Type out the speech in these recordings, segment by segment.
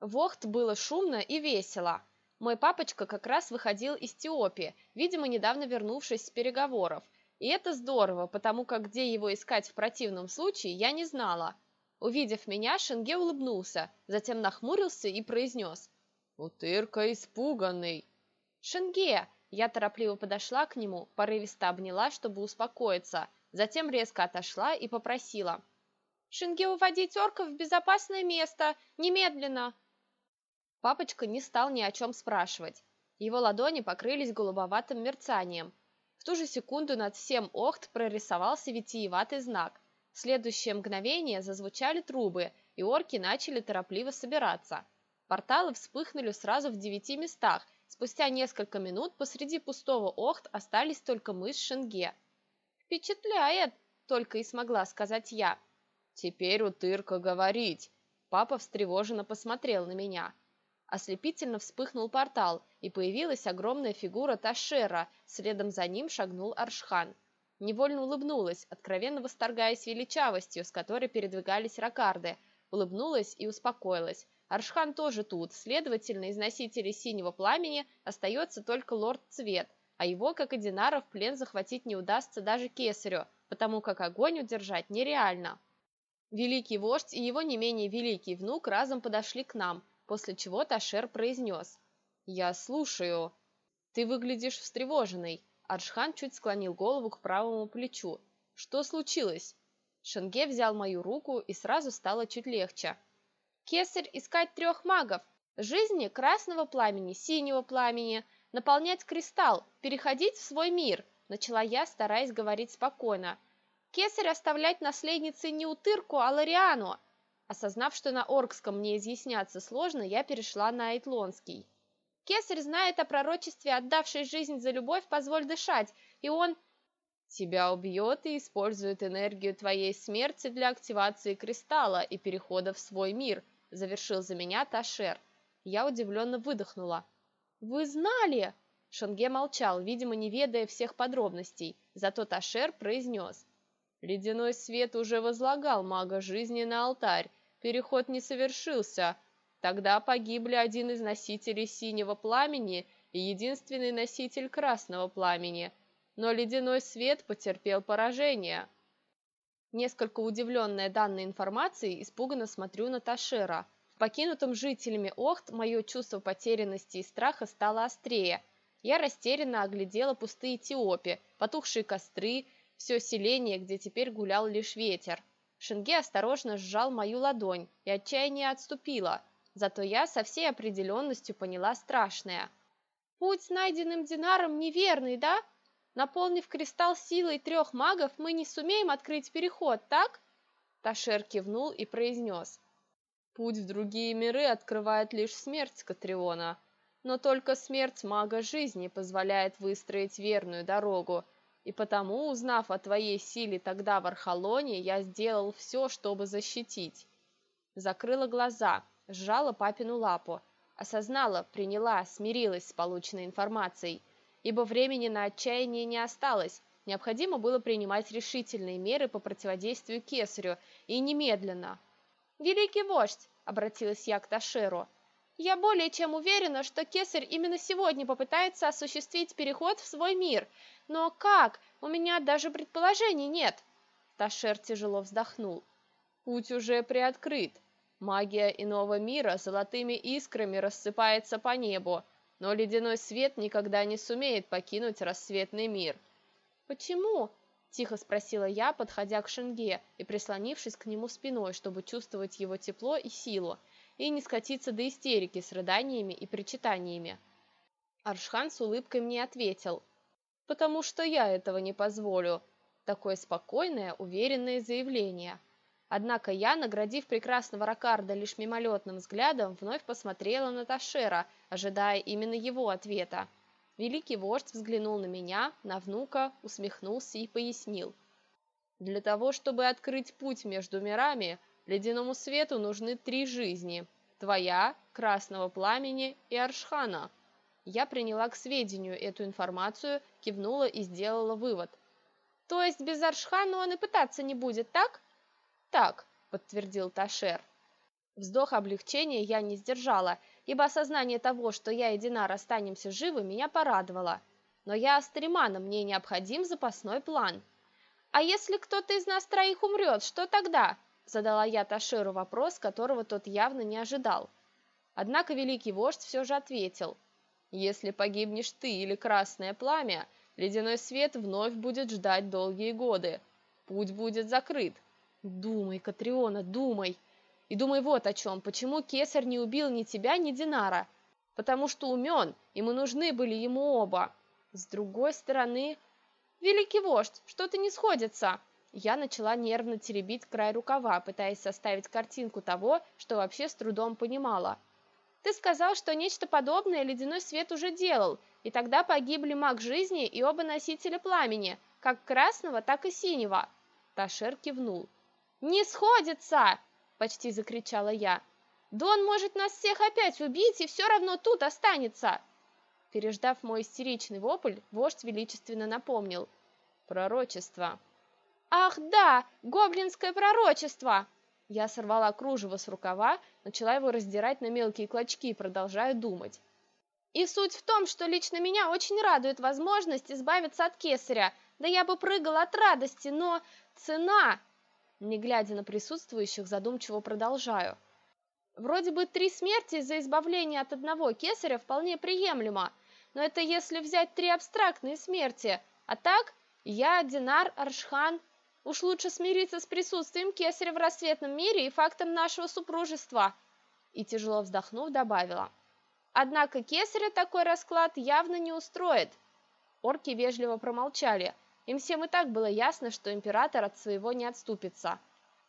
В Охт было шумно и весело. Мой папочка как раз выходил из Теопии, видимо, недавно вернувшись с переговоров. И это здорово, потому как где его искать в противном случае, я не знала. Увидев меня, Шенге улыбнулся, затем нахмурился и произнес. «Утырка испуганный». «Шенге!» Я торопливо подошла к нему, порывисто обняла, чтобы успокоиться, затем резко отошла и попросила. «Шенге, уводить орков в безопасное место! Немедленно!» Папочка не стал ни о чем спрашивать. Его ладони покрылись голубоватым мерцанием. В ту же секунду над всем Охт прорисовался витиеватый знак. В следующее мгновение зазвучали трубы, и орки начали торопливо собираться. Порталы вспыхнули сразу в девяти местах. Спустя несколько минут посреди пустого Охт остались только мы с Шенге. «Впечатляет!» – только и смогла сказать я. «Теперь утырка говорить!» Папа встревоженно посмотрел на меня. Ослепительно вспыхнул портал, и появилась огромная фигура Ташера, следом за ним шагнул Аршхан. Невольно улыбнулась, откровенно восторгаясь величавостью, с которой передвигались ракарды. Улыбнулась и успокоилась. Аршхан тоже тут, следовательно, из носителей синего пламени остается только лорд Цвет, а его, как и Динара, в плен захватить не удастся даже кесарю, потому как огонь удержать нереально. Великий вождь и его не менее великий внук разом подошли к нам, после чего Ташер произнес. «Я слушаю. Ты выглядишь встревоженной». Аршхан чуть склонил голову к правому плечу. «Что случилось?» Шенге взял мою руку, и сразу стало чуть легче. «Кесарь искать трех магов. Жизни красного пламени, синего пламени, наполнять кристалл, переходить в свой мир», начала я, стараясь говорить спокойно. «Кесарь оставлять наследницей не Утырку, а Лариану. Осознав, что на оркском мне изъясняться сложно, я перешла на айтлонский. Кесарь знает о пророчестве, отдавшей жизнь за любовь, позволь дышать, и он... Тебя убьет и использует энергию твоей смерти для активации кристалла и перехода в свой мир, завершил за меня Ташер. Я удивленно выдохнула. «Вы знали?» Шанге молчал, видимо, не ведая всех подробностей, зато Ташер произнес. «Ледяной свет уже возлагал мага жизни на алтарь, переход не совершился. Тогда погибли один из носителей синего пламени и единственный носитель красного пламени. Но ледяной свет потерпел поражение. Несколько удивленная данной информацией, испуганно смотрю на Ташера. В покинутом жителями Охт мое чувство потерянности и страха стало острее. Я растерянно оглядела пустые Этиопи, потухшие костры, все селение, где теперь гулял лишь ветер. Шенге осторожно сжал мою ладонь, и отчаяние отступило. Зато я со всей определенностью поняла страшное. «Путь с найденным Динаром неверный, да? Наполнив кристалл силой трех магов, мы не сумеем открыть переход, так?» Ташер кивнул и произнес. «Путь в другие миры открывает лишь смерть Катриона, но только смерть мага жизни позволяет выстроить верную дорогу, и потому, узнав о твоей силе тогда в Архалоне, я сделал все, чтобы защитить. Закрыла глаза, сжала папину лапу, осознала, приняла, смирилась с полученной информацией, ибо времени на отчаяние не осталось, необходимо было принимать решительные меры по противодействию кесарю, и немедленно. «Великий вождь!» — обратилась я к Ташеру — я более чем уверена, что Кесарь именно сегодня попытается осуществить переход в свой мир. Но как? У меня даже предположений нет. Ташер тяжело вздохнул. Путь уже приоткрыт. Магия иного мира золотыми искрами рассыпается по небу, но ледяной свет никогда не сумеет покинуть рассветный мир. «Почему?» – тихо спросила я, подходя к Шенге и прислонившись к нему спиной, чтобы чувствовать его тепло и силу – и не скатиться до истерики с рыданиями и причитаниями. Аршхан с улыбкой мне ответил, «Потому что я этого не позволю». Такое спокойное, уверенное заявление. Однако я, наградив прекрасного Ракарда лишь мимолетным взглядом, вновь посмотрела на Ташера, ожидая именно его ответа. Великий вождь взглянул на меня, на внука, усмехнулся и пояснил. «Для того, чтобы открыть путь между мирами, Ледяному свету нужны три жизни. Твоя, Красного Пламени и Аршхана. Я приняла к сведению эту информацию, кивнула и сделала вывод. То есть без Аршхана он и пытаться не будет, так? Так, подтвердил Ташер. Вздох облегчения я не сдержала, ибо осознание того, что я и Динар останемся живы, меня порадовало. Но я Астримана, мне необходим запасной план. «А если кто-то из нас троих умрет, что тогда?» Задала я Ташеру вопрос, которого тот явно не ожидал. Однако великий вождь все же ответил. «Если погибнешь ты или красное пламя, ледяной свет вновь будет ждать долгие годы. Путь будет закрыт. Думай, Катриона, думай!» И думай вот о чем, почему кесарь не убил ни тебя, ни Динара. Потому что умен, и мы нужны были ему оба. С другой стороны... Великий вождь, что-то не сходится. Я начала нервно теребить край рукава, пытаясь составить картинку того, что вообще с трудом понимала. Ты сказал, что нечто подобное ледяной свет уже делал, и тогда погибли маг жизни и оба носителя пламени, как красного, так и синего. Ташер кивнул. «Не сходится!» почти закричала я. Дон может нас всех опять убить и все равно тут останется. Переждав мой истеричный вопль, вождь величественно напомнил. Пророчество. Ах да, гоблинское пророчество! Я сорвала кружево с рукава, начала его раздирать на мелкие клочки, продолжая думать. И суть в том, что лично меня очень радует возможность избавиться от кесаря. Да я бы прыгала от радости, но цена не глядя на присутствующих, задумчиво продолжаю. Вроде бы три смерти за избавление от одного кесаря вполне приемлемо, но это если взять три абстрактные смерти, а так я, Динар, Аршхан, уж лучше смириться с присутствием кесаря в рассветном мире и фактом нашего супружества. И тяжело вздохнув, добавила. Однако кесаря такой расклад явно не устроит. Орки вежливо промолчали – им всем и так было ясно, что император от своего не отступится.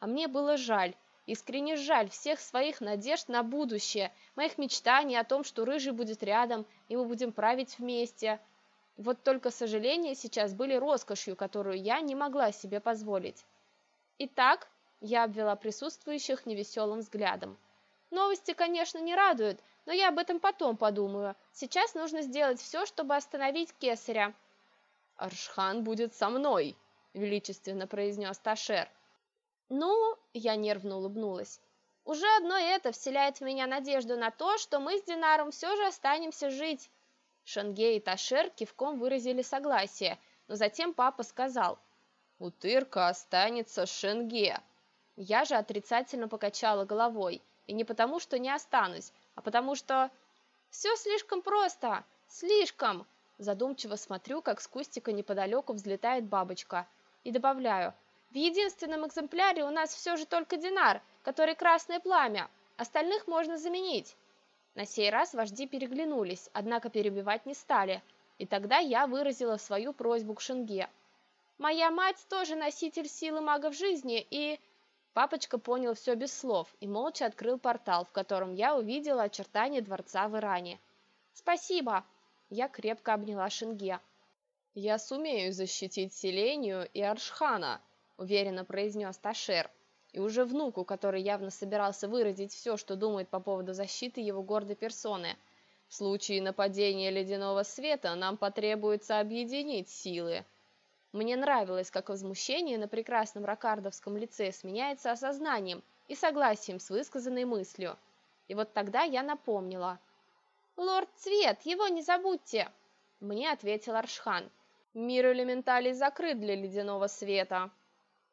А мне было жаль, искренне жаль всех своих надежд на будущее, моих мечтаний о том, что Рыжий будет рядом, и мы будем править вместе. Вот только сожаления сейчас были роскошью, которую я не могла себе позволить. Итак, я обвела присутствующих невеселым взглядом. Новости, конечно, не радуют, но я об этом потом подумаю. Сейчас нужно сделать все, чтобы остановить Кесаря. «Аршхан будет со мной», — величественно произнес Ташер. «Ну...» — я нервно улыбнулась. «Уже одно это вселяет в меня надежду на то, что мы с Динаром все же останемся жить». Шанге и Ташер кивком выразили согласие, но затем папа сказал, «Утырка останется Шенге». Я же отрицательно покачала головой, и не потому, что не останусь, а потому что... «Все слишком просто, слишком!» Задумчиво смотрю, как с кустика неподалеку взлетает бабочка. И добавляю, в единственном экземпляре у нас все же только динар, который красное пламя. Остальных можно заменить. На сей раз вожди переглянулись, однако перебивать не стали. И тогда я выразила свою просьбу к Шенге. Моя мать тоже носитель силы магов жизни, и... Папочка понял все без слов и молча открыл портал, в котором я увидела очертания дворца в Иране. «Спасибо!» Я крепко обняла Шинге. «Я сумею защитить Селению и Аршхана», – уверенно произнес Ташер. И уже внуку, который явно собирался выразить все, что думает по поводу защиты его гордой персоны. В случае нападения ледяного света нам потребуется объединить силы. Мне нравилось, как возмущение на прекрасном ракардовском лице сменяется осознанием и согласием с высказанной мыслью. И вот тогда я напомнила – «Лорд Цвет, его не забудьте!» Мне ответил Аршхан. «Мир элементалей закрыт для ледяного света».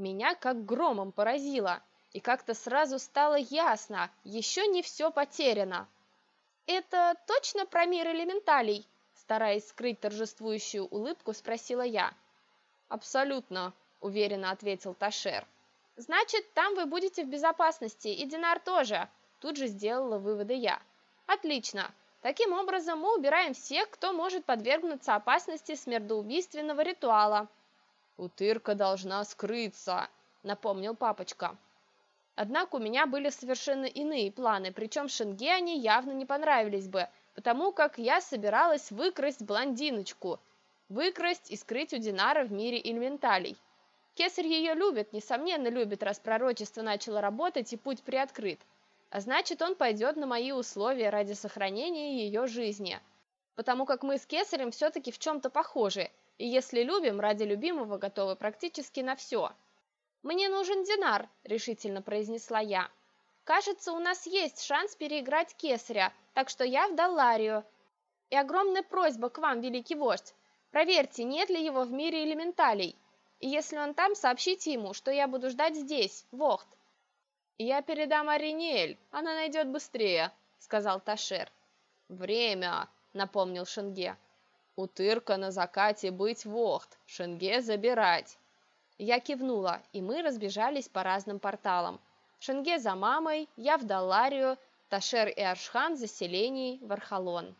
Меня как громом поразило, и как-то сразу стало ясно, еще не все потеряно. «Это точно про мир элементалей?» Стараясь скрыть торжествующую улыбку, спросила я. «Абсолютно», — уверенно ответил Ташер. «Значит, там вы будете в безопасности, и Динар тоже», — тут же сделала выводы я. «Отлично. Таким образом, мы убираем всех, кто может подвергнуться опасности смертоубийственного ритуала. «Утырка должна скрыться», — напомнил папочка. Однако у меня были совершенно иные планы, причем Шенге они явно не понравились бы, потому как я собиралась выкрасть блондиночку. Выкрасть и скрыть у Динара в мире элементалей. Кесарь ее любит, несомненно любит, раз пророчество начало работать и путь приоткрыт. А значит, он пойдет на мои условия ради сохранения ее жизни. Потому как мы с Кесарем все-таки в чем-то похожи, и если любим, ради любимого готовы практически на все. «Мне нужен динар», — решительно произнесла я. Кажется, у нас есть шанс переиграть Кесаря, так что я в Далларию. И огромная просьба к вам, великий вождь. Проверьте, нет ли его в мире элементалей. И если он там, сообщите ему, что я буду ждать здесь, Вохт. «Я передам Ариниэль, она найдет быстрее», — сказал Ташер. «Время», — напомнил Шенге. «Утырка на закате быть Вохт, Шенге забирать». Я кивнула, и мы разбежались по разным порталам. Шенге за мамой, я в Далларию, Ташер и Аршхан за селений в Архалон.